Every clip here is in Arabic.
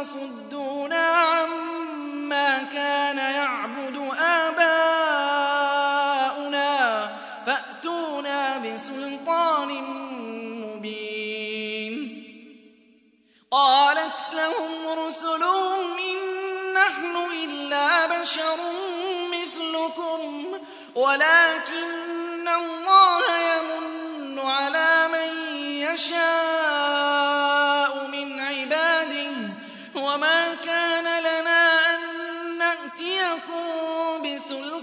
يَصُدُّونَ عَمَّا كَانَ يَعْبُدُ آبَاؤُنَا فَأْتُونَا بِسُلْطَانٍ مُّبِينٍ. قَالَتْ لَهُمْ رُسُلُهُمْ إِن نَّحْنُ إِلَّا بَشَرٌ مِّثْلُكُمْ وَلَٰكِنَّ اللَّهَ يَمُنُّ عَلَىٰ مَن يَشَاءُ.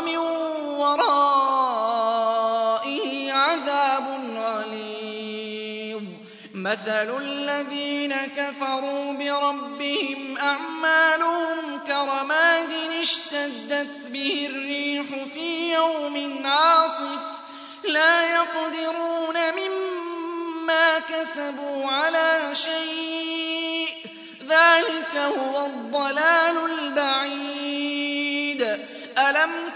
وَمِن وَرَائِهِ عَذَابٌ غَلِيظٌ مَثَلُ الَّذِينَ كَفَرُوا بِرَبِّهِمْ أَعْمَالُهُمْ كَرَمَادٍ اشْتَدَّتْ بِهِ الرِّيحُ فِي يَوْمٍ عَاصِفٍ لَّا يَقْدِرُونَ مِمَّا كَسَبُوا عَلَىٰ شَيْءٍ ۚ ذَٰلِكَ هُوَ الضَّلَالُ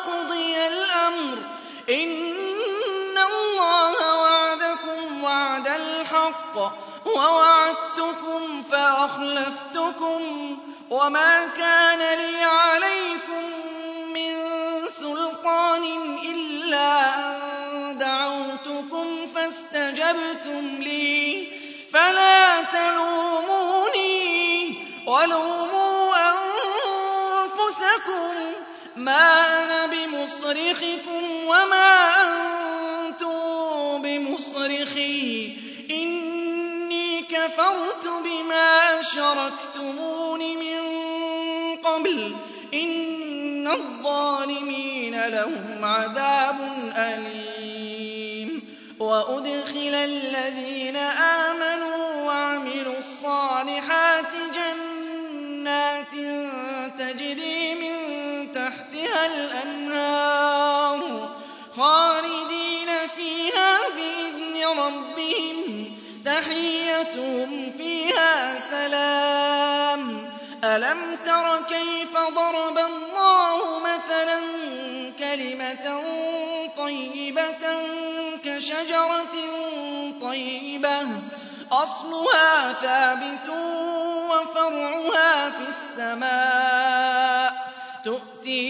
وَقُضِيَ الْأَمْرُ. إِنَّ اللَّهَ وَعَدَكُمْ وَعْدَ الْحَقِّ. وَوَعَدتُّكُمْ فَأَخْلَفْتُكُمْ. وَمَا كَانَ لِي عَلَيْكُمْ مِنْ سُلْطَانٍ إِلَّا أَنْ دَعَوْتُكُمْ فَاسْتَجَبْتُمْ لِي. فَلَا تَلُومُونِي وَلُومُوا أَنْفُسَكُمْ. مَا مصرخكم وما أنتم بمصرخي إني كفرت بما شركتمون من قبل إن الظالمين لهم عذاب أليم وأدخل الذين آمنوا وعملوا الصالحات جنات فِيهَا الْأَنْهَارُ خَالِدِينَ فِيهَا بِإِذْنِ رَبِّهِمْ تَحِيَّتُهُمْ فِيهَا سَلَامٌ. أَلَمْ تَرَ كَيْفَ ضَرَبَ اللَّهُ مَثَلًا كَلِمَةً طَيِّبَةً كَشَجَرَةٍ طَيِّبَةٍ؟ أَصْلُهَا ثَابِتٌ وَفَرْعُهَا فِي السَّمَاءِ.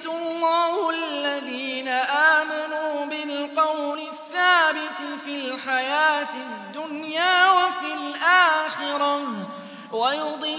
يثبت الله الذين آمنوا بالقول الثابت في الحياة الدنيا وفي الآخرة ويضل